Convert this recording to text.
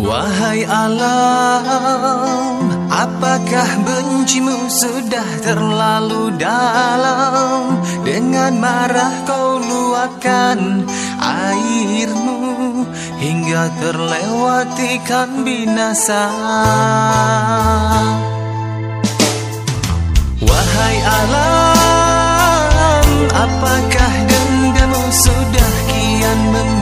Wahai alam, apakah bencimu sudah terlalu dalam? Dengan marah kau luapkan airmu hingga terlewatikan binasa. Wahai alam, apakah dendammu sudah kian membara?